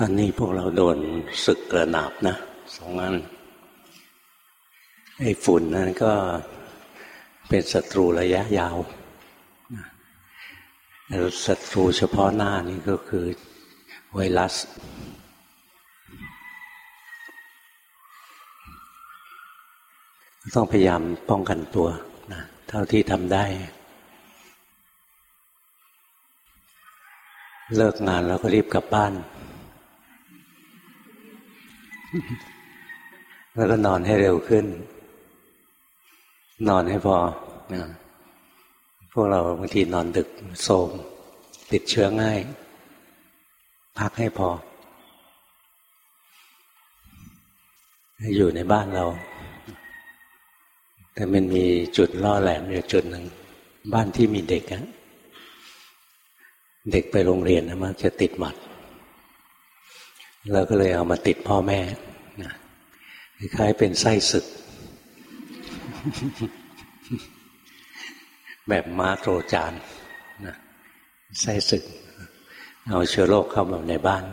ตอนนี้พวกเราโดนศึกกระหนาบนะสองอันไอ้ฝุ่นนั้นก็เป็นศัตรูระยะยาวแล้วศัตรูเฉพาะหน้านี่ก็คือไวรัส ต้องพยายามป้องกันตัวนะเท่าที่ทำได้ เลิกงานแล้วก็รีบกลับบ้าน แล้วก็นอนให้เร็วขึ้น นอนให้พอนะพวกเราบางทีนอนดึกโสม ติดเชื้อง่าย พักให้พอ อยู่ในบ้านเรา แต่มันมีจุดล่อแหลมอยู่จุดหนึ่ง บ้านที่มีเด็กอะเด็กไปโรงเรียนนะมักจะติดหมัดเราก็เลยเอามาติดพ่อแม่ คล้ายเป็นไส้ศึก แบบม้าโตรจานนะไส้ศึก เอาเชื้อโรคเข้ามาในบ้าน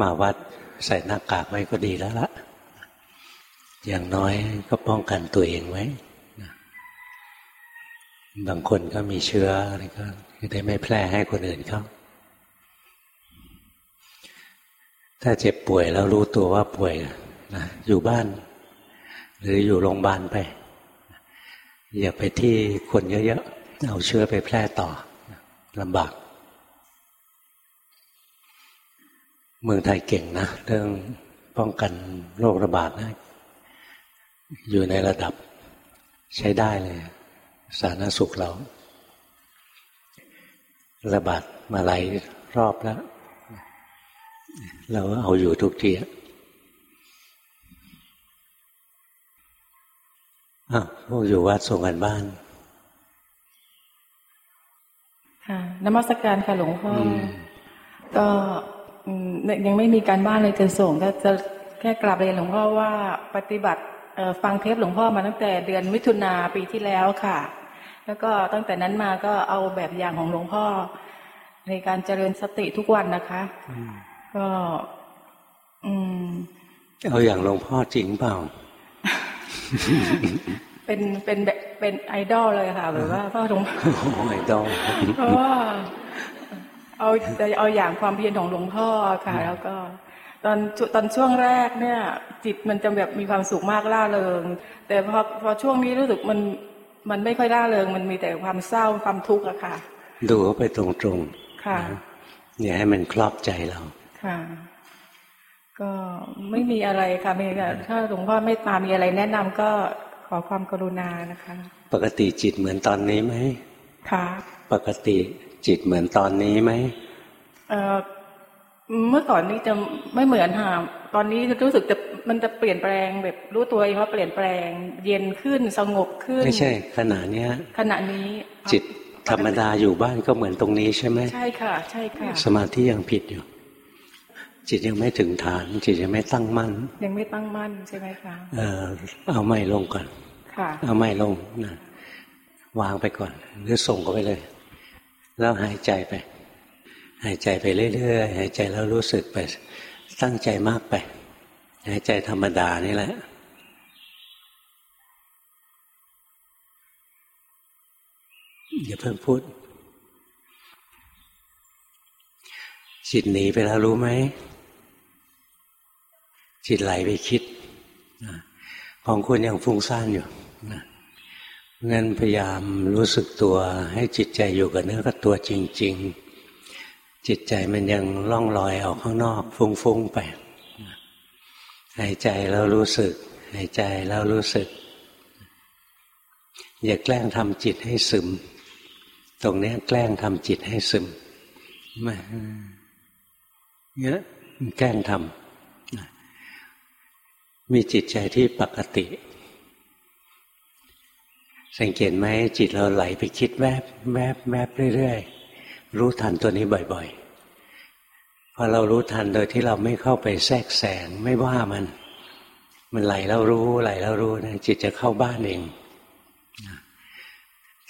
มาวัดใส่หน้ากากไว้ก็ดีแล้วละอย่างน้อยก็ป้องกันตัวเองไว้บางคนก็มีเชื้ออะไรก็ได้ไม่แพร่ให้คนอื่นเขา ถ้าเจ็บป่วยแล้วรู้ตัวว่าป่วยนะอยู่บ้าน หรืออยู่โรงพยาบาลไป อย่าไปที่คนเยอะๆเอาเชื้อไปแพร่ต่อลำบาก เมืองไทยเก่งนะ เรื่องป้องกันโรคระบาดนะอยู่ในระดับใช้ได้เลย สาธารณสุขเรา ระบาดมาหลายรอบแล้ว เราเอาอยู่ทุกทีอ้าวพวกอยู่วัดส่งกันบ้าน ค่ะนมัสการค่ะหลวงพ่อ ก็ยังไม่มีการบ้านเลยจะส่งก็จะแค่กราบเรียนหลวงพ่อว่าปฏิบัติฟังเทปหลวงพ่อมาตั้งแต่เดือนมิถุนาปีที่แล้วค่ะ แล้วก็ตั้งแต่นั้นมาก็เอาแบบอย่างของหลวงพ่อ ในการเจริญสติทุกวันนะคะ ก็ อืมเอาอย่างหลวงพ่อจริงเปล่า เป็นเป็นเป็นไอดอลเลยค่ะ แบบว่าพ่อหลวงพ่อไอดอลเพราะว่าเอาจะเอาอย่างความเพียรของหลวงพ่อค่ะ แล้วก็ ตอนตอนช่วงแรกเนี่ย จิตมันจะแบบมีความสุขมากล่าเริง แต่พอพอช่วงนี้รู้สึกมันมันไม่ค่อยล่าเริง มันมีแต่ความเศร้าความทุกข์อะค่ะ ดูเข้าไปตรงๆค่ะอย่าให้มันครอบใจเรา ค่ะ ก็ไม่มีอะไรค่ะมีถ้าหลวงพ่อไม่ตามมีอะไรแนะนำก็ขอความกรุณานะคะ ปกติจิตเหมือนตอนนี้ไหมค่ะปกติจิตเหมือนตอนนี้ไหมเออเมื่อก่อนนี้จะไม่เหมือนค่ะตอนนี้รู้สึกจะมันจะเปลี่ยนแปลงแบบรู้ตัวเองว่าเปลี่ยนแปลง เย็นขึ้นสงบขึ้น ไม่ใช่ ขณะเนี้ยขณะนี้จิตธรรมดาอยู่บ้านก็เหมือนตรงนี้ใช่ไหมใช่ค่ะ ใช่ค่ะ สมาธิยังผิดอยู่ จิตยังไม่ถึงฐาน จิตยังไม่ตั้งมั่น ยังไม่ตั้งมั่นใช่ไหมคะเออเอาไม่ลงก่อนค่ะ เอาไม่ลงนะวางไปก่อนหรือส่งก็ไปเลย แล้วหายใจไป หายใจไปเรื่อยๆหายใจแล้วรู้สึกไป ตั้งใจมากไป หายใจธรรมดานี่แหละอย่าเพิ่งพูดจิตหนีไปแล้วรู้ไหม จิตไหลไปคิดของคุณยังฟุ้งซ่านอยู่งั้นพยายามรู้สึกตัวให้จิตใจอยู่กับเนื้อกับตัวจริง ๆ จิตใจมันยังล่องลอยออกข้างนอกฟุ้งๆไปหายใจแล้วรู้สึกหายใจแล้วรู้สึก อย่าแกล้งทำจิตให้ซึม ตรงนี้แกล้งทำจิตให้ซึมมาเยอะแกล้งทำ มีจิตใจที่ปกติ สังเกตไหมจิตเราไหลไปคิดแวบแวบแวบเรื่อยๆ รู้ทันตัวนี้บ่อยๆ พอเรารู้ทันโดยที่เราไม่เข้าไปแทรกแสงไม่ว่ามัน มันไหลแล้วรู้ไหลแล้วรู้นะจิตจะเข้าบ้านเอง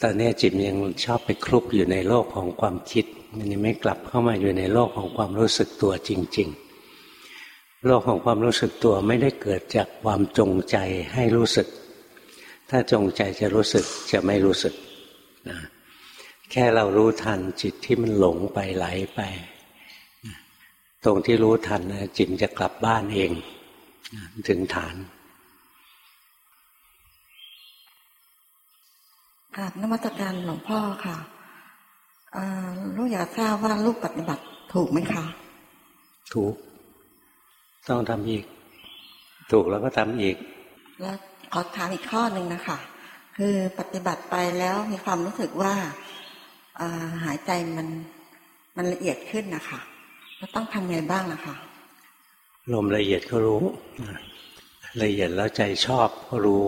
ตอนนี้จิตยังชอบไปคลุกอยู่ในโลกของความคิด มันยังไม่กลับเข้ามาอยู่ในโลกของความรู้สึกตัวจริง ๆ โลกของความรู้สึกตัวไม่ได้เกิดจากความจงใจให้รู้สึก ถ้าจงใจจะรู้สึกจะไม่รู้สึกนะแค่เรารู้ทันจิตที่มันหลงไปไหลไป ตรงที่รู้ทันจิตจะกลับบ้านเองถึงฐานกราบนมัตการหลวงพ่อค่ะลูกอยากทราบว่าลูกปฏิบัติถูกไหมคะ ถูก ต้องทำอีก ถูกแล้วก็ทำอีก แล้วขอถามอีกข้อหนึ่งนะคะ คือปฏิบัติไปแล้วมีความรู้สึกว่าหายใจมันมันละเอียดขึ้นนะคะเราต้องทำไงบ้างนะคะลมละเอียดก็รู้ ละเอียดแล้วใจชอบก็รู้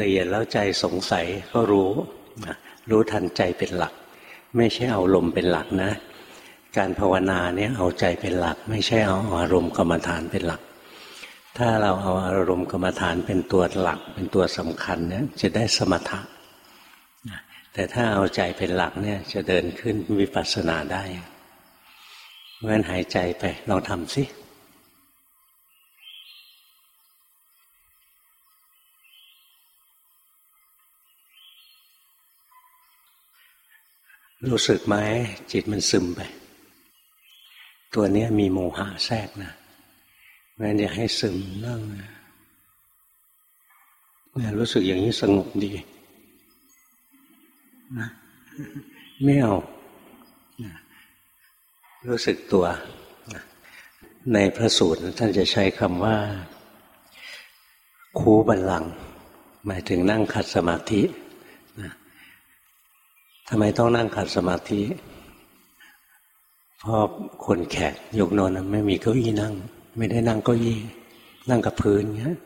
ละเอียดแล้วใจสงสัยก็รู้ รู้ทันใจเป็นหลัก ไม่ใช่เอาลมเป็นหลักนะ การภาวนาเนี่ยเอาใจเป็นหลัก ไม่ใช่เอาอารมณ์กรรมฐานเป็นหลัก ถ้าเราเอาอารมณ์กรรมฐานเป็นตัวหลัก เป็นตัวสำคัญเนี่ยจะได้สมถะแต่ถ้าเอาใจเป็นหลักเนี่ยจะเดินขึ้นวิปัสสนาได้เพราะฉะนั้นหายใจไปลองทำสิรู้สึกไหมจิตมันซึมไป ตัวนี้มีโมหะแทรกนะงั้นอย่าให้ซึมนั่งเนี่ยรู้สึกอย่างนี้สงบดีนะไม่เอารู้สึกตัวในพระสูตรท่านจะใช้คำว่า คูบัลลัง หมายถึงนั่งขัดสมาธิทำไมต้องนั่งขัดสมาธิ เพราะคนแขกยกนอนไม่มีเก้าอี้นั่ง ไม่ได้นั่งเก้าอี้ นั่งกับพื้นเงี้ย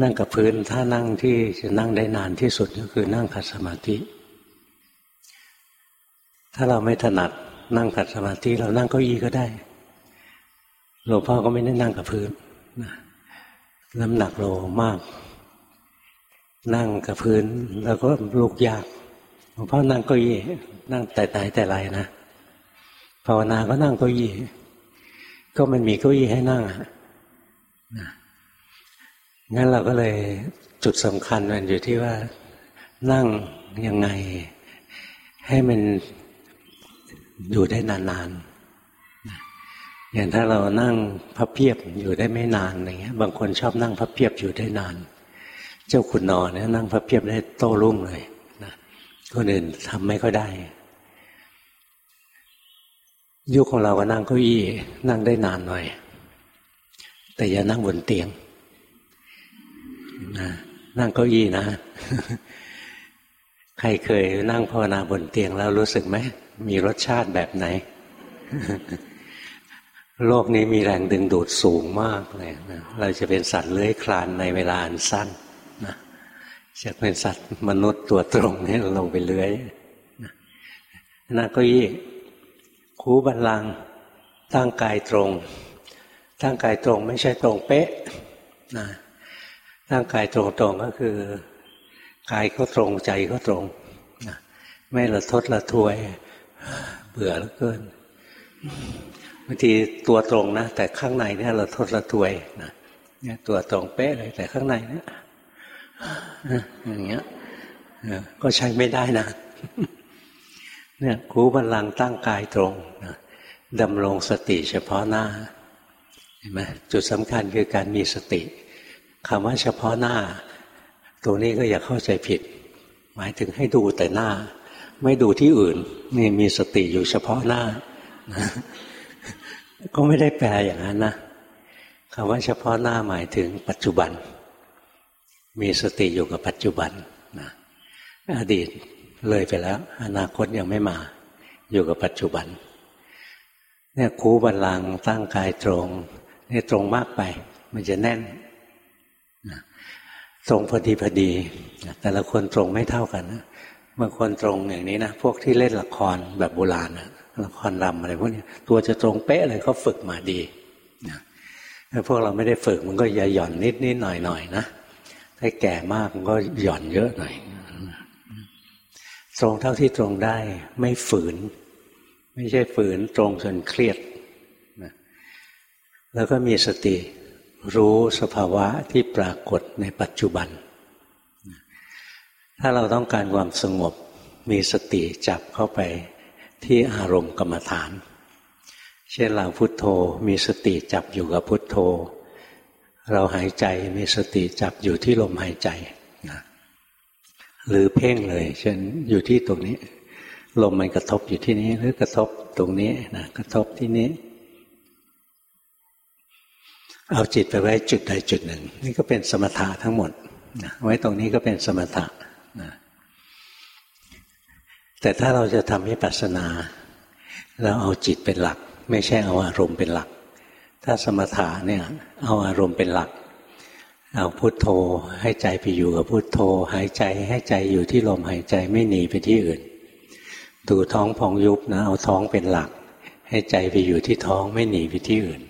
นั่งกับพื้นถ้านั่งที่จะนั่งได้นานที่สุดก็คือนั่งขัดสมาธิ ถ้าเราไม่ถนัดนั่งขัดสมาธิเรานั่งเก้าอี้ก็ได้หลวงพ่อก็ไม่ได้นั่งกับพื้นน้ำหนักโลมาก นั่งกับพื้น แล้วก็ลุกยากหลวงพ่อนั่งเก้าอี้นั่งแต่ไหนแต่ไรนะาวนาก็นั่งเก้าอี้ก็มันมีเก้าอี้ให้นั่งอะงั้นเราก็เลยจุดสำคัญมันอยู่ที่ว่านั่งยังไง ให้มันอยู่ได้นานๆ อย่างถ้าเรานั่งพับเพียบอยู่ได้ไม่นานอย่างเงี้ย บางคนชอบนั่งพับเพียบอยู่ได้นาน เจ้าขุนนอเนี่ยนั่งพับเพียบได้โต้รุ่งเลยคนอื่นทำไม่ค่อยได้ ยุคของเราก็นั่งเก้าอี้นั่งได้นานหน่อย แต่อย่านั่งบนเตียงนะนั่งเก้าอี้นะ ใครเคยนั่งภาวนาบนเตียงแล้วรู้สึกไหมมีรสชาติแบบไหน โลกนี้มีแรงดึงดูดสูงมากเลยนะเราจะเป็นสัตว์เลื้อยคลานในเวลาอันสั้นจากเป็นสัตว์มนุษย์ตัวตรงนี่ลงไปเลื้อยนั่นก็ยี่ คูบัลลังตั้งกายตรง ตั้งกายตรงไม่ใช่ตรงเป๊ะนะตั้งกายตรงตรงก็คือกายก็ตรงใจก็ตรงนะไม่ละทดละทวย เบื่อเหลือเกินบางทีตัวตรงนะแต่ข้างในเนี่ยเราทดละทวยนะเนี่ยตัวตรงเป๊ะเลยแต่ข้างในเนี่ยอย่างเงี้ยก็ใช้ไม่ได้นะ เนี่ยคูบัลลังตั้งกายตรงดำรงสติเฉพาะหน้าเห็นไหมจุดสำคัญคือการมีสติคำว่าเฉพาะหน้า ตัวนี้ก็อย่าเข้าใจผิด หมายถึงให้ดูแต่หน้า ไม่ดูที่อื่น นี่มีสติอยู่เฉพาะหน้าก็ไม่ได้แปลอย่างนั้นนะคำว่าเฉพาะหน้าหมายถึงปัจจุบัน มีสติอยู่กับปัจจุบันนะอดีต เลยไปแล้ว อนาคตยังไม่มา อยู่กับปัจจุบัน เนี่ยคูบันลังตั้งกายตรงนี่ตรงมากไป มันจะแน่นตรงพอดีพอดี แต่ละคนตรงไม่เท่ากันนะบางคนตรงอย่างนี้นะพวกที่เล่นละครแบบโบราณนะละครรำอะไรพวกนี้ตัวจะตรงเป๊ะเลยเขาฝึกมาดีนะถ้าพวกเราไม่ได้ฝึกมันก็อย่าหย่อนนิดนิดหน่อยหน่อยนะถ้าแก่มากมันก็หย่อนเยอะหน่อย ตรงเท่าที่ตรงได้ ไม่ฝืน ไม่ใช่ฝืนตรงจนเครียดนะแล้วก็มีสติ รู้สภาวะที่ปรากฏในปัจจุบัน ถ้าเราต้องการความสงบ มีสติจับเข้าไปที่อารมณ์กรรมฐาน เช่นเราพุโทโธมีสติจับอยู่กับพุโทโธ เราหายใจมีสติจับอยู่ที่ลมหายใจ หรือเพ่งเลยเช่นอยู่ที่ตรงนี้ ลมมันกระทบอยู่ที่นี้หรือกระทบตรงนี้นะกระทบที่นี้ เอาจิตไปไว้จุดใดจุดหนึ่ง นี่ก็เป็นสมถะทั้งหมดนะไว้ตรงนี้ก็เป็นสมถะนะแต่ถ้าเราจะทำให้ปัสนาเราเอาจิตเป็นหลัก ไม่ใช่เอาอารมณ์เป็นหลัก ถ้าสมถะเนี่ย เอาอารมณ์เป็นหลัก เอาพุโทโธให้ใจไปอยู่กับพุโทโธ หายใจให้ใจอยู่ที่ลมหายใจไม่หนีไปที่อื่น ดูท้องพองยุบนะ เอาท้องเป็นหลัก ให้ใจไปอยู่ที่ท้องไม่หนีไปที่อื่น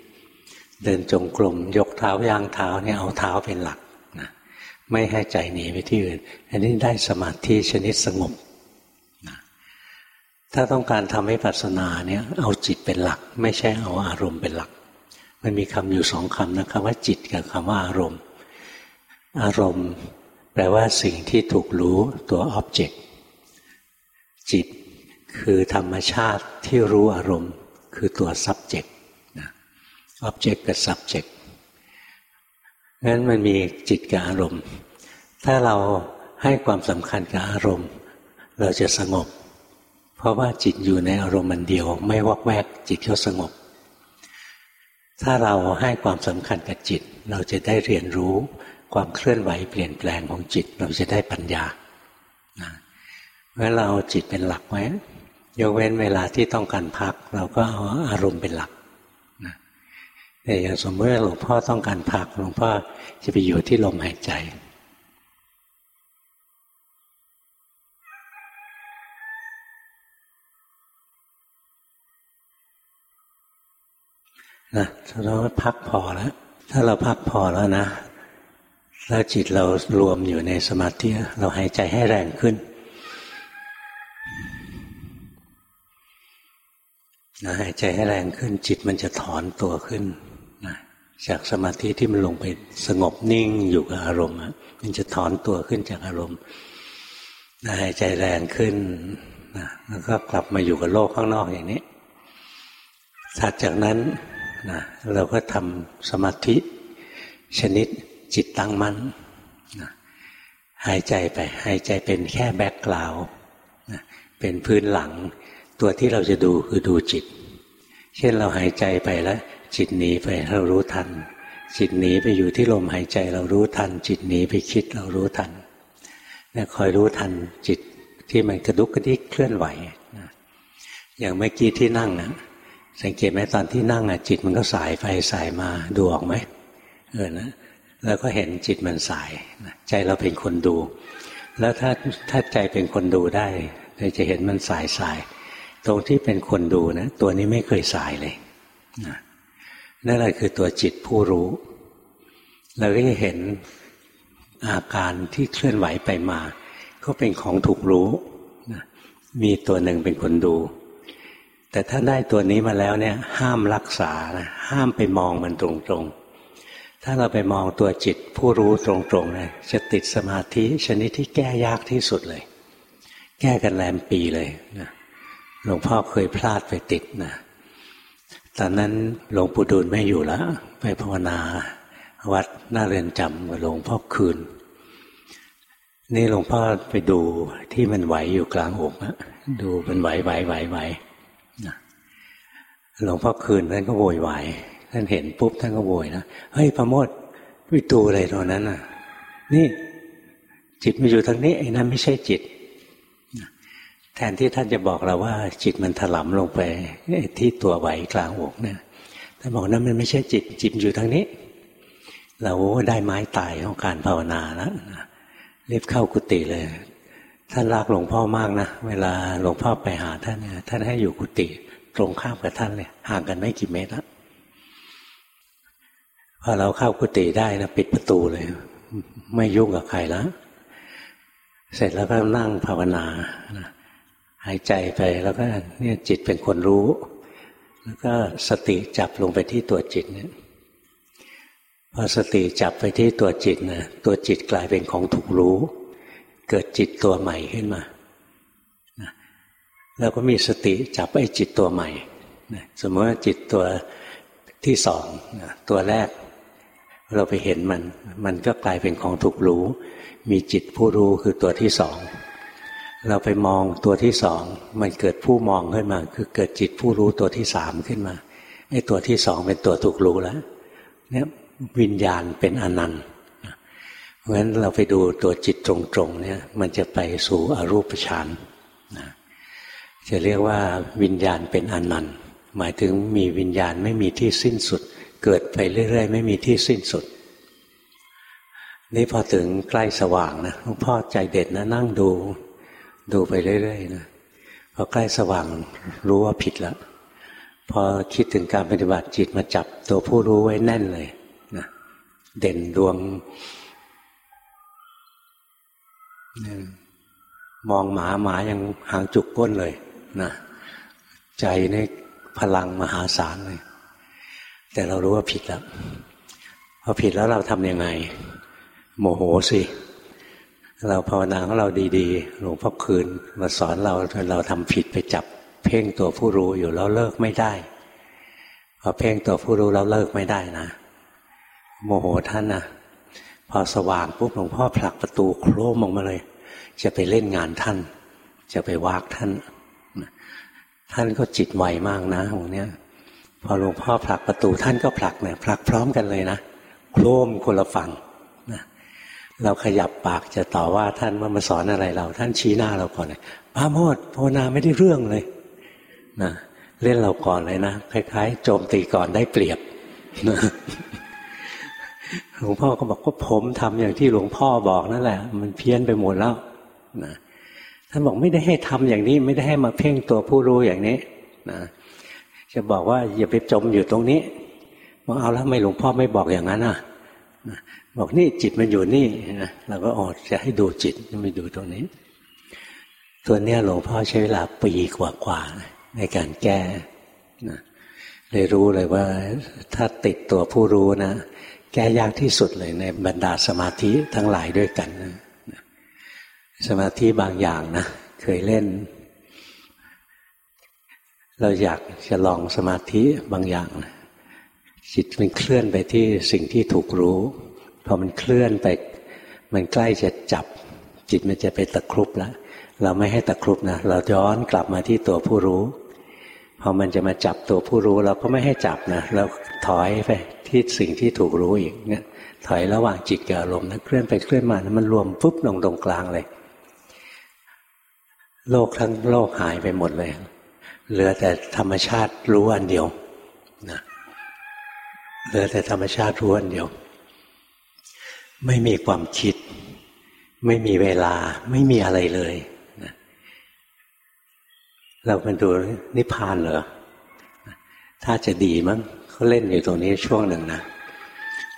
เดินจงกรมยกเท้าย่างเท้าเนี่ยเอาเท้าเป็นหลักนะไม่ให้ใจหนีไปที่อื่น อันนี้ได้สมาธิชนิดสงบถ้าต้องการทำให้ปัสสนาเนี่ยเอาจิตเป็นหลัก ไม่ใช่เอาอารมณ์เป็นหลัก มันมีคำอยู่สองคำนะครับว่าจิตกับคำว่าอารมณ์ อารมณ์ แปลว่าสิ่งที่ถูกรู้ตัวอ็อบเจกต์จิตคือธรรมชาติที่รู้อารมณ์ คือตัว subject นะ object กับ subject งั้นมันมีจิตกับอารมณ์ ถ้าเราให้ความสำคัญกับอารมณ์ เราจะสงบ เพราะว่าจิตอยู่ในอารมณ์มันเดียว ไม่วอกแวกจิตก็สงบ ถ้าเราให้ความสำคัญกับจิต เราจะได้เรียนรู้ ความเคลื่อนไหวเปลี่ยนแปลงของจิตเราจะได้ปัญญาเมื่อเราจิตเป็นหลักไว้ยกเว้นเวลาที่ต้องการพัก เราก็เอาอารมณ์เป็นหลักนะแต่อย่างสมมติหลวงพ่อต้องการพักหลวงพ่อจะไปอยู่ที่ลมหายใจนะเราพักพอแล้ว ถ้าเราพักพอแล้วนะ แล้วจิตเรารวมอยู่ในสมาธิเราหายใจให้แรงขึ้นนะหายใจให้แรงขึ้น จิตมันจะถอนตัวขึ้นนะจากสมาธิที่มันลงไปสงบนิ่งอยู่กับอารมณ์มันจะถอนตัวขึ้นจากอารมณ์นะหายใจแรงขึ้นนะแล้วก็กลับมาอยู่กับโลกข้างนอกอย่างนี้ถัดจากนั้นนะเราก็ทำสมาธิชนิด จิตตั้งมั่นนะหายใจไปหายใจเป็นแค่แบ็กกราวนะเป็นพื้นหลัง ตัวที่เราจะดูคือดูจิต เช่นเราหายใจไปแล้ว จิตหนีไปเรารู้ทัน จิตหนีไปอยู่ที่ลมหายใจเรารู้ทัน จิตหนีไปคิดเรารู้ทันนะคอยรู้ทันจิตที่มันกระดุกกระดิกเคลื่อนไหวนะอย่างเมื่อกี้ที่นั่งนะสังเกตไหมตอนที่นั่งอะจิตมันก็สายไปสายมาดูออกไหมเออนะ แล้วก็เห็นจิตมันสาย ใจเราเป็นคนดู แล้วถ้าถ้าใจเป็นคนดูได้เราจะเห็นมันสายสาย ตรงที่เป็นคนดูนะ ตัวนี้ไม่เคยสายเลยนั่นแหละคือตัวจิตผู้รู้ เราก็จะเห็นอาการที่เคลื่อนไหวไปมา ก็เป็นของถูกรู้มีตัวหนึ่งเป็นคนดู แต่ถ้าได้ตัวนี้มาแล้วเนี่ย ห้ามรักษานะห้ามไปมองมันตรงๆ ถ้าเราไปมองตัวจิตผู้รู้ตรงๆนะจะติดสมาธิชนิดที่แก้ยากที่สุดเลย แก้กันแรมปีเลยนะหลวงพ่อเคยพลาดไปติดนะตอนนั้นหลวงปู่ดูลไม่อยู่แล้วไปภาวนา วัดหน้าเรือนจำกับหลวงพ่อคืน นี่หลวงพ่อไปดูที่มันไหวอยู่กลางอกนะดูมันไหวไหวไหวไหวหลวงพ่อคืนท่านก็โวยวาย ท่านเห็นปุ๊บท่านก็โวยนะเฮ้ยประโมทวิตูอะไรตรงนั้นน่ะ นี่ จิตมาอยู่ทางนี้ไอ้นั้นไม่ใช่จิต แทนที่ท่านจะบอกเราว่า จิตมันถลำลงไปที่ตัวไหวกลางอกเนี่ยท่านบอกนั้นมันไม่ใช่จิต จิตอยู่ทางนี้ เราได้ไม้ตายของการภาวนาแล้วรีบเข้ากุฏิเลย ท่านรักหลวงพ่อมากนะเวลาหลวงพ่อไปหาท่านเนี่ยท่านให้อยู่กุฏิตรงข้ามกับท่านเลยห่างกันไม่กี่เมตรแล้ว พอเราเข้ากุฏิได้นะปิดประตูเลย ไม่ยุ่งกับใครแล้ว เสร็จแล้วก็นั่งภาวนาหายใจไปแล้วก็เนี่ยจิตเป็นคนรู้ แล้วก็สติจับลงไปที่ตัวจิตเนี่ยพอสติจับไปที่ตัวจิตนะตัวจิตกลายเป็นของถูกรู้ เกิดจิตตัวใหม่ขึ้นมาแล้วก็มีสติจับไอ้จิตตัวใหม่สมมติว่าจิตตัวที่สองตัวแรก เราไปเห็นมัน มันก็กลายเป็นของถูกรู้ มีจิตผู้รู้คือตัวที่สอง เราไปมองตัวที่สอง มันเกิดผู้มองขึ้นมา คือเกิดจิตผู้รู้ตัวที่สามขึ้นมาไอ้ตัวที่สองเป็นตัวถูกรู้แล้วเนี่ยวิญญาณเป็นอนันต์เพราะฉะนั้นเราไปดูตัวจิตตรงๆเนี่ยมันจะไปสู่อรูปฌานนะจะเรียกว่าวิญญาณเป็นอนันต์หมายถึงมีวิญญาณไม่มีที่สิ้นสุด เกิดไปเรื่อย ๆ ไม่มีที่สิ้นสุด นี่พอถึงใกล้สว่างนะหลวงพ่อใจเด็ดนะนั่งดู ดูไปเรื่อยๆนะพอใกล้สว่างรู้ว่าผิดแล้วพอคิดถึงการปฏิบัติจิตมาจับตัวผู้รู้ไว้แน่นเลยนะเด่นดวง มองหมาหมายังหางจุกก้นเลยนะใจนี่พลังมหาศาลเลย แต่เรารู้ว่าผิดแล้วพอผิดแล้วเราทำยังไง โมโหสิ เราภาวนาของเราดีๆหลวงพ่อคืนมาสอนเราเราทำผิดไปจับ เพ่งตัวผู้รู้อยู่แล้วเลิกไม่ได้พอเพ่งตัวผู้รู้แล้วเลิกไม่ได้นะ โมโหท่านนะพอสว่างปุ๊บหลวงพ่อผลักประตูโครมออกมาเลย จะไปเล่นงานท่าน จะไปวากท่าน ท่านก็จิตไวมากนะองเนี้ย พอหลวงพ่อผลักประตูท่านก็ผลักเนี่ยผลักพร้อมกันเลยนะโครมคนละฝั่งเราขยับปากจะต่อว่าท่านว่ามาสอนอะไรเรา ท่านชี้หน้าเราก่อนเลยป้าโมดภาวนาไม่ได้เรื่องเลยนะเล่นเราก่อนเลยนะคล้ายๆ โจมตีก่อนได้เปรียบหลวงพ่อก็บอกว่าผมทำอย่างที่หลวงพ่อบอกนั่นแหละ มันเพี้ยนไปหมดแล้วนะท่านบอกไม่ได้ให้ทำอย่างนี้ ไม่ได้ให้มาเพ่งตัวผู้รู้อย่างนี้นะ จะบอกว่าอย่าไปจมอยู่ตรงนี้ว่าเอาแล้วไม่หลวงพ่อไม่บอกอย่างนั้นอะบอกนี่จิตมันอยู่นี่นะเราก็ออดจะให้ดูจิตไม่ดูตรงนี้ ตัวเนี้ยหลวงพ่อใช้เวลาปีกว่าๆในการแก้นะเลยรู้เลยว่า ถ้าติดตัวผู้รู้นะแก้ยากที่สุดเลยในบรรดาสมาธิทั้งหลายด้วยกันนะสมาธิบางอย่างนะเคยเล่น เราอยากจะลองสมาธิบางอย่าง จิตมันเคลื่อนไปที่สิ่งที่ถูกรู้ พอมันเคลื่อนไป มันใกล้จะจับ จิตมันจะไปตะครุบแล้วเราไม่ให้ตะครุบนะเราย้อนกลับมาที่ตัวผู้รู้ พอมันจะมาจับตัวผู้รู้ เราก็ไม่ให้จับนะเราถอยไปที่สิ่งที่ถูกรู้อีกเนี่ยถอยระหว่างจิตกับอารมณ์นะเคลื่อนไปเคลื่อนมานะมันรวมปุ๊บลงตรงกลางเลย โลกทั้งโลกหายไปหมดเลย เหลือแต่ธรรมชาติรู้อันเดียวนะเหลือแต่ธรรมชาติรู้อันเดียว ไม่มีความคิด ไม่มีเวลาไม่มีอะไรเลยนะเราไปดูนิพพานเหรอถ้าจะดีมั้งเขาเล่นอยู่ตรงนี้ช่วงหนึ่งนะ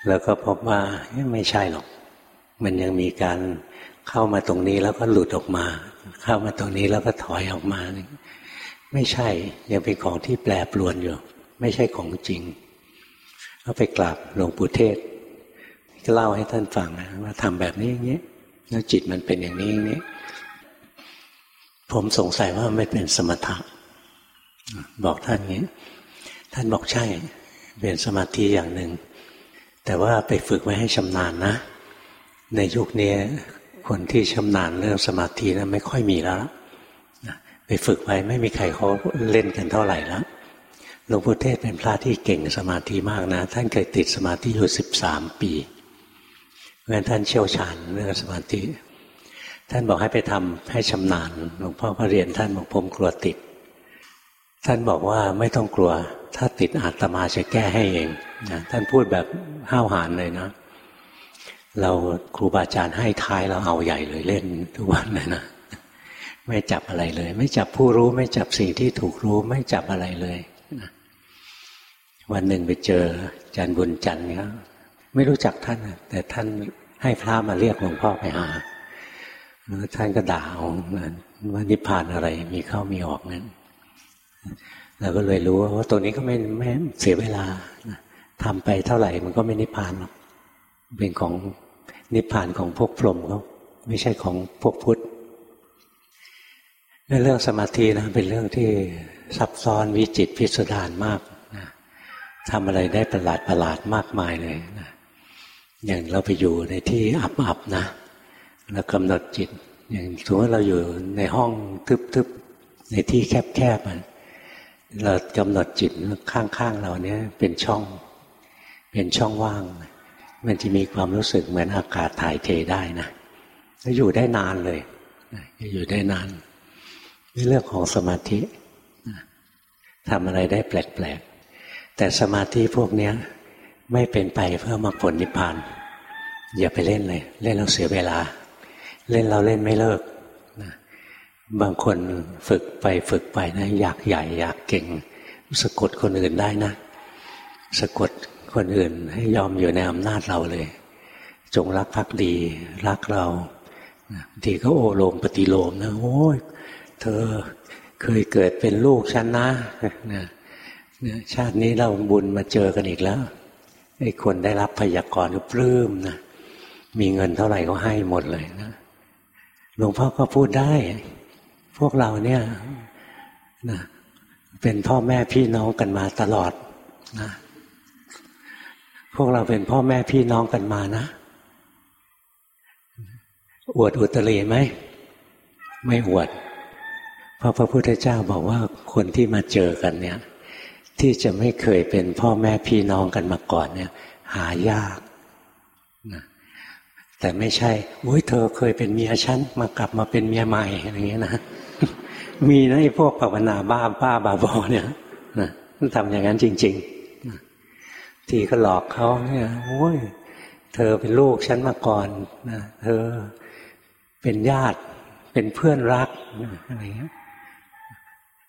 แล้วก็พบว่าไม่ใช่หรอก มันยังมีการเข้ามาตรงนี้แล้วก็หลุดออกมา เข้ามาตรงนี้แล้วก็ถอยออกมา ไม่ใช่ ยังเป็นของที่แปรปรวนอยู่ ไม่ใช่ของจริงก็ไปกราบหลวงปู่เทศ ก็เล่าให้ท่านฟังนะว่าทำแบบนี้อย่างนี้แล้วจิตมันเป็นอย่างนี้อย่างนี้ ผมสงสัยว่าไม่เป็นสมถะ บอกท่านอย่างนี้ ท่านบอกใช่ เป็นสมาธิอย่างหนึ่ง แต่ว่าไปฝึกไว้ให้ชำนาญนะ ในยุคนี้คนที่ชำนาญเรื่องสมาธินะไม่ค่อยมีแล้ว ฝึกไว้ไม่มีใครเขาเล่นกันเท่าไหร่แล้วหลวงพ่อเทศเป็นพระที่เก่งสมาธิมากนะ ท่านเคยติดสมาธิอยู่สิบสามปีเพราะฉะนั้นท่านเชี่ยวชาญเรื่องสมาธิ ท่านบอกให้ไปทำให้ชำนาญหลวงพ่อพระเรียนท่านบอกผมกลัวติด ท่านบอกว่าไม่ต้องกลัว ถ้าติดอาตมาจะแก้ให้เองนะท่านพูดแบบห้าวหาญเลยนะเราครูบาอาจารย์ให้ท้ายเราเอาใหญ่เลยเล่นทุกวันเลยนะ ไม่จับอะไรเลย ไม่จับผู้รู้ ไม่จับสิ่งที่ถูกรู้ ไม่จับอะไรเลยนะวันหนึ่งไปเจอจันบุญจันทร์เนี่ยไม่รู้จักท่านแต่ท่านให้พระมาเรียกหลวงพ่อไปหาแล้วท่านก็ด่าว่านิพพานอะไร มีเข้ามีออกนั้นเราก็เลยรู้ว่าตัวนี้ก็ไม่ไม่เสียเวลาทำไปเท่าไหร่มันก็ไม่นิพพานหรอกเป็นของนิพพานของพวกพรหมเขาไม่ใช่ของพวกพุทธ เรื่องสมาธินะเป็นเรื่องที่ซับซ้อนวิจิตพิสดารมากนะทำอะไรได้ประหลาดประหลาดมากมายเลยนะอย่างเราไปอยู่ในที่อับๆนะแล้วกำหนดจิต อย่างสมมติเราอยู่ในห้องทึบๆในที่แคบๆเรากำหนดจิตข้างๆเราเนี้ยเป็นช่อง เป็นช่องว่าง มันจะมีความรู้สึกเหมือนอากาศถ่ายเทได้นะแล้วอยู่ได้นานเลยอยู่ได้นาน นี่เรื่องของสมาธิทำอะไรได้แปลกๆ แต่สมาธิพวกนี้ไม่เป็นไปเพื่อมรรคผลนิพพาน อย่าไปเล่นเลย เล่นเราเสียเวลา เล่นเราเล่นไม่เลิกนะบางคนฝึกไปฝึกไปนะอยากใหญ่ อยากเก่ง สะกดคนอื่นได้นะ สะกดคนอื่นให้ยอมอยู่ในอำนาจเราเลย จงรักภักดี รักเราบางทีก็โอโลมปฏิโลมนะโอ้ย เธอเคยเกิดเป็นลูกฉันนะนะชาตินี้เราบุญมาเจอกันอีกแล้วไอ้คนได้รับพยากรณ์ก็ปลื้มนะมีเงินเท่าไหร่ก็ให้หมดเลยนะหลวงพ่อก็พูดได้ พวกเราเนี่ยนะเป็นพ่อแม่พี่น้องกันมาตลอดนะพวกเราเป็นพ่อแม่พี่น้องกันมานะ อวดอุตริไหม ไม่อวด พราะพระพุทธเจ้าบอกว่าคนที่มาเจอกันเนี่ย ที่จะไม่เคยเป็นพ่อแม่พี่น้องกันมาก่อนเนี่ย หายากนะแต่ไม่ใช่อุ้ยเธอเคยเป็นเมียฉันมากลับมาเป็นเมียใหม่อะไรเงี้ยนะมีนะไอ้พวกภาวนาบ้าบ้าบาบอเนี่ยนะทำอย่างนั้นจริงๆทีก็หลอกเขาเนี่ยโอ้ยเธอเป็นลูกฉันมาก่อนนะเธอเป็นญาติเป็นเพื่อนรักอะไรเงี้ย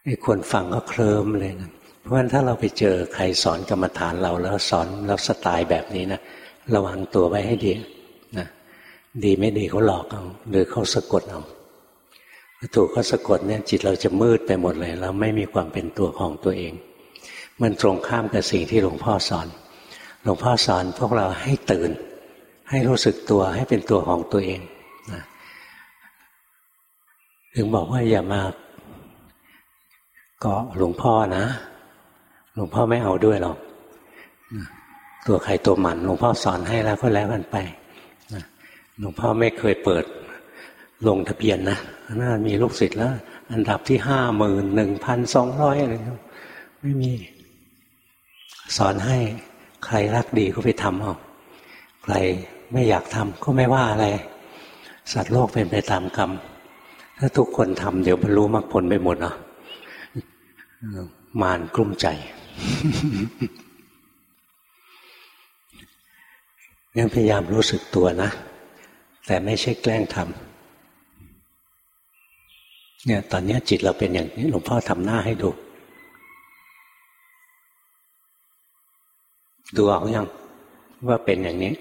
ไอ้คนฟังก็เคลิ้มเลยนะเพราะฉะนั้นถ้าเราไปเจอใครสอนกรรมฐานเราแล้วสอนแล้วสไตล์แบบนี้นะระวังตัวไว้ให้ดีนะดีไม่ดีเขาหลอกเอาหรือเขาสะกดเอาถูกเขาสะกดเนี่ยจิตเราจะมืดไปหมดเลยเราไม่มีความเป็นตัวของตัวเอง มันตรงข้ามกับสิ่งที่หลวงพ่อสอน หลวงพ่อสอนพวกเราให้ตื่น ให้รู้สึกตัวให้เป็นตัวของตัวเองนะถึงบอกว่าอย่ามา ก็หลวงพ่อนะ หลวงพ่อไม่เอาด้วยหรอกตัวใครตัวมันหลวงพ่อสอนให้แล้วก็แล้วกันไปหลวงพ่อไม่เคยเปิดลงทะเบียนนะน่ามีลูกศิษย์แล้ว อันดับที่ห้าหมื่นหนึ่งพันสองร้อยอะไรไม่มี สอนให้ใครรักดีก็ไปทำเอาใครไม่อยากทำก็ไม่ว่าอะไร สัตว์โลกเป็นไปตามกรรม ถ้าทุกคนทำเดี๋ยวบรรลุมรรคผลไปหมดเนาะ มานกลุ้มใจงั้นพยายามรู้สึกตัวนะ แต่ไม่ใช่แกล้งทำเนี่ย ตอนนี้จิตเราเป็นอย่างนี้หลวงพ่อทำหน้าให้ดู ดูออกยังว่าเป็นอย่างนี้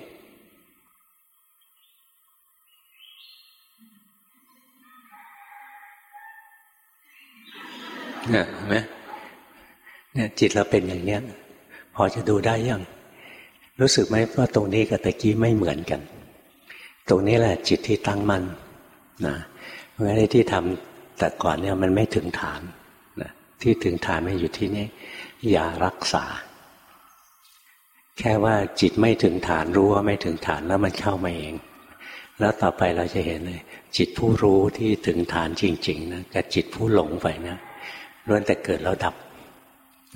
เนี่ยเห็นไหมเนี่ยจิตเราเป็นอย่างเนี้ย พอจะดูได้ยัง รู้สึกไหมว่าตรงนี้กับตะกี้ไม่เหมือนกัน ตรงนี้แหละจิตที่ตั้งมัน่นนะเพราะฉะนั้นที่ทำแต่ก่อนเนี่ยมันไม่ถึงฐานนะที่ถึงฐานไม่อยู่ที่นี่อย่ารักษา แค่ว่าจิตไม่ถึงฐานรู้ว่าไม่ถึงฐานแล้วมันเข้ามาเอง แล้วต่อไปเราจะเห็นเลย จิตผู้รู้ที่ถึงฐานจริง ๆนะกับจิตผู้หลงไปนะ ล้วนแต่เกิดแล้วดับ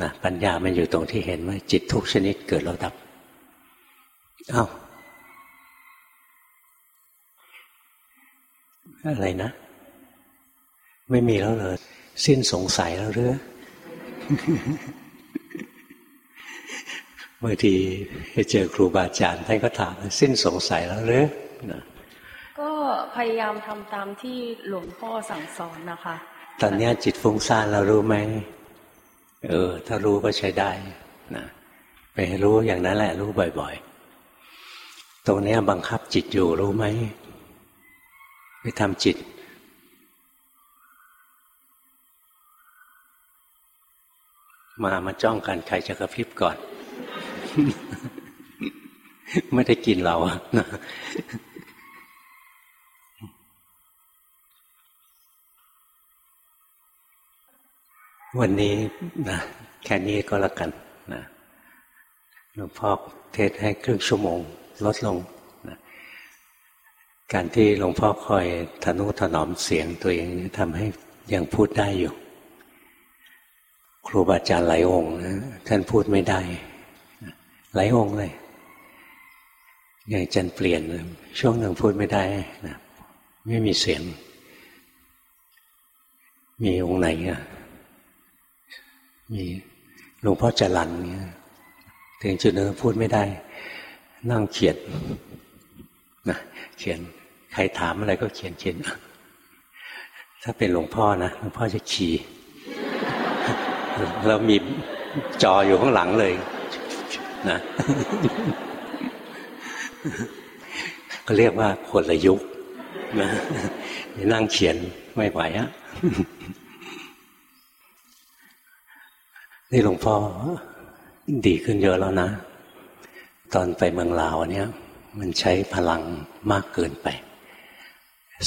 นะปัญญามันอยู่ตรงที่เห็นว่า จิตทุกชนิดเกิดแล้วดับอา้าวอะไรนะ ไม่มีแล้วเลยสิ้นสงสัยแล้วหรือ บางทีไปเจอครูบาอาจารย์ท่านก็ถามสิ้นสงสัยแล้วหรือก็พยายามทำตามที่หลวงพ่อสั่งสอนนะคะ ตอนนี้จิตฟุ้งซ่านเรารู้ไหมเออ ถ้ารู้ก็ใช้ได้นะไปรู้อย่างนั้นแหละ รู้บ่อย ๆ ตรงนี้บังคับจิตอยู่รู้ไหมไปทำจิต มามาจ้องกันใครจะกระพริบก่อน ไม่ได้กินเราอะนะ วันนี้นะแค่นี้ก็แล้วกันนะหลวงพ่อเทศให้ครึ่งชั่วโมงลดลงนะการที่หลวงพ่อคอยทนุถนอมเสียงตัวเองทำให้ยังพูดได้อยู่ ครูบาอาจารย์หลายองค์นะท่านพูดไม่ได้ หลายองค์เลยอย่างจันเปลี่ยน ช่วงหนึ่งพูดไม่ได้นะไม่มีเสียง มีองค์ไหนอะ มีหลวงพ่อจรันเนี่ยถึงจุดนึงพูดไม่ได้ นั่งเขียนนะเขียนใครถามอะไรก็เขียนเขียนถ้าเป็นหลวงพ่อนะหลวงพ่อจะขี่เรามีจออยู่ข้างหลังเลยนะก็เรียกว่าคนละยุคนะนั่งเขียนไม่ไหวอะ นี่หลวงพ่อดีขึ้นเยอะแล้วนะ ตอนไปเมืองลาวเนี่ย มันใช้พลังมากเกินไป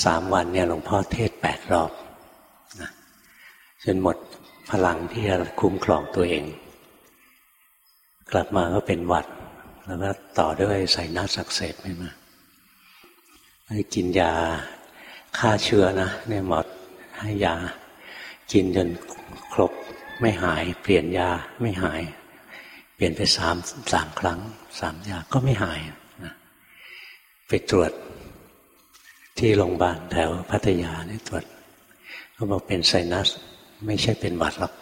สามวันเนี่ยหลวงพ่อเทศแปดรอบนะจนหมดพลังที่จะคุ้มครองตัวเอง กลับมาก็เป็นหวัด แล้วก็ต่อด้วยใส่นัดสักเสบไม่มาให้กินยาฆ่าเชื้อนะเนี่ยหมดให้ยา กินจนครบ ไม่หายเปลี่ยนยาไม่หาย เปลี่ยนไปสามสามครั้งสามยาก็ไม่หายนะไปตรวจที่โรงพยาบาลแถวพัทยาเนี่ยตรวจเขาบอกเป็นไซนัส ไม่ใช่เป็นหวัดหรอก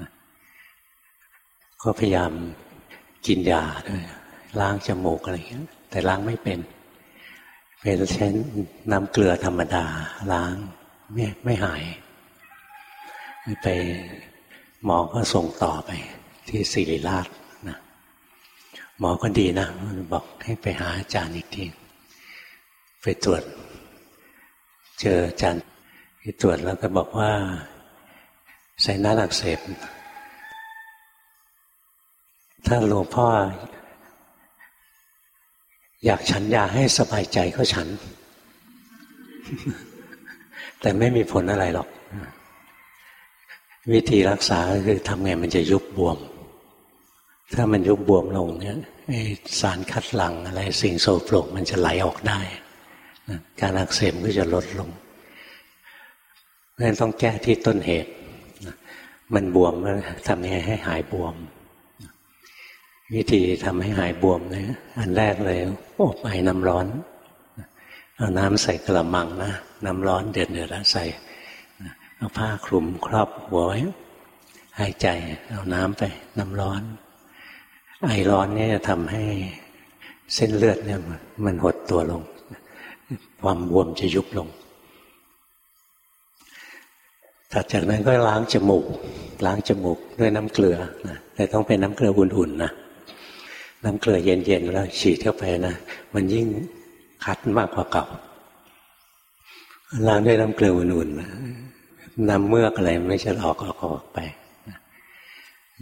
นะก็พยายามกินยาด้วยล้างจมูกอะไรอย่างเงี้ยแต่ล้างไม่เป็นเป็นใช้น้ำเกลือธรรมดาล้างไม่ไม่หาย ไป หมอก็ส่งต่อไป ที่ศิริราชนะหมอก็ดีนะบอกให้ไปหาอาจารย์อีกทีไปตรวจ เจออาจารย์ไปตรวจแล้วก็บอกว่าไซนัสอักเสบถ้าหลวงพ่อ อยากฉันยาให้สบายใจก็ฉัน แต่ไม่มีผลอะไรหรอก วิธีรักษาคือทำไงมันจะยุบบวม ถ้ามันยุบบวมลงเนี่ยสารคัดหลั่งอะไรสิ่งโสโครกมันจะไหลออกได้การอักเสบก็จะลดลงเพราะฉะนั้นต้องแก้ที่ต้นเหตุมันบวมทำยังไงให้หายบวม วิธีทำให้หายบวมเนี่ยอันแรกเลยอบไอ้น้ำร้อนเอาน้ำใส่กระมังนะน้ำร้อนเดือดเดือดแล้วใส่ เอาผ้าคลุมครอบหัวไว้หายใจเอาน้ำไปน้ำร้อน ไอร้อนนี่จะทำให้เส้นเลือดเนี่ยมันหดตัวลง ความบวมจะยุบลงถัดจากนั้นก็ล้างจมูก ล้างจมูกด้วยน้ำเกลือนะแต่ต้องเป็นน้ำเกลืออุ่นๆนะน้ำเกลือเย็นๆแล้วฉีดเข้าไปนะมันยิ่งคัดมากกว่าเก่าล้างด้วยน้ำเกลืออุ่นๆ น้ำเมือกอะไรไม่จะออกออกออกไป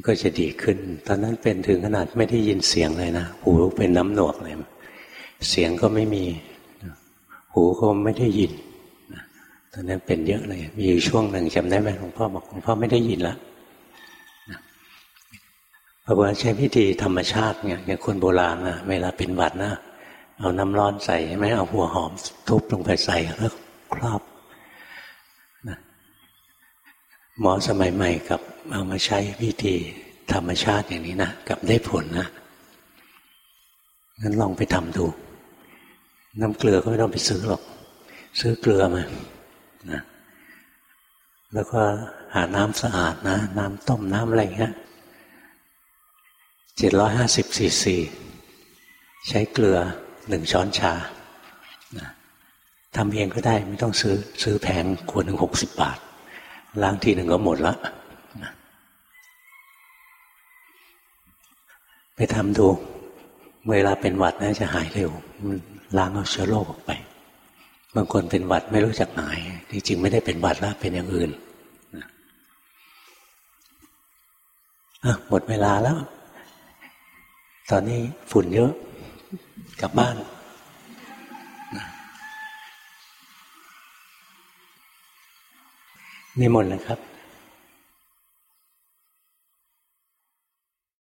ก็จะดีขึ้น ตอนนั้นเป็นถึงขนาดไม่ได้ยินเสียงเลยนะ หูเป็นน้ำหนวกเลย เสียงก็ไม่มี หูก็ไม่ได้ยิน ตอนนั้นเป็นเยอะเลย มีอยู่ช่วงหนึ่งจำได้ไหมหลวงพ่อบอกหลวงพ่อไม่ได้ยินละพระว่าใช้พิธีธรรมชาติเนี่ยอย่างคนโบราณนะเวลาเป็นหวัดนะ เอาน้ำร้อนใส่ไหมเอาหัวหอมทุบลงไปใส่แล้วครอบ หมอสมัยใหม่กับเอามาใช้วิธีธรรมชาติอย่างนี้นะกับได้ผลนะงั้นลองไปทำดู น้ำเกลือก็ไม่ต้องไปซื้อหรอก ซื้อเกลือมานะแล้วก็หาน้ำสะอาดนะ น้ำต้มน้ำอะไรเงี้ยเจ็ดร้อยห้าสิบซีซีใช้เกลือหนึ่งช้อนชาทำเองก็ได้ไม่ต้องซื้อ ซื้อแพงขวดหนึ่งหกสิบบาท ล้างทีหนึ่งก็หมดละไปทำดู เวลาเป็นหวัดนะจะหายเร็ว มันล้างเอาเชื้อโรคออกไปบบางคนเป็นหวัดไม่รู้จักหาย จริงๆไม่ได้เป็นหวัดแล้วเป็นอย่างอื่นหมดเวลาแล้ว ตอนนี้ฝุ่นเยอะ กลับบ้าน นี่หมดเลยครับ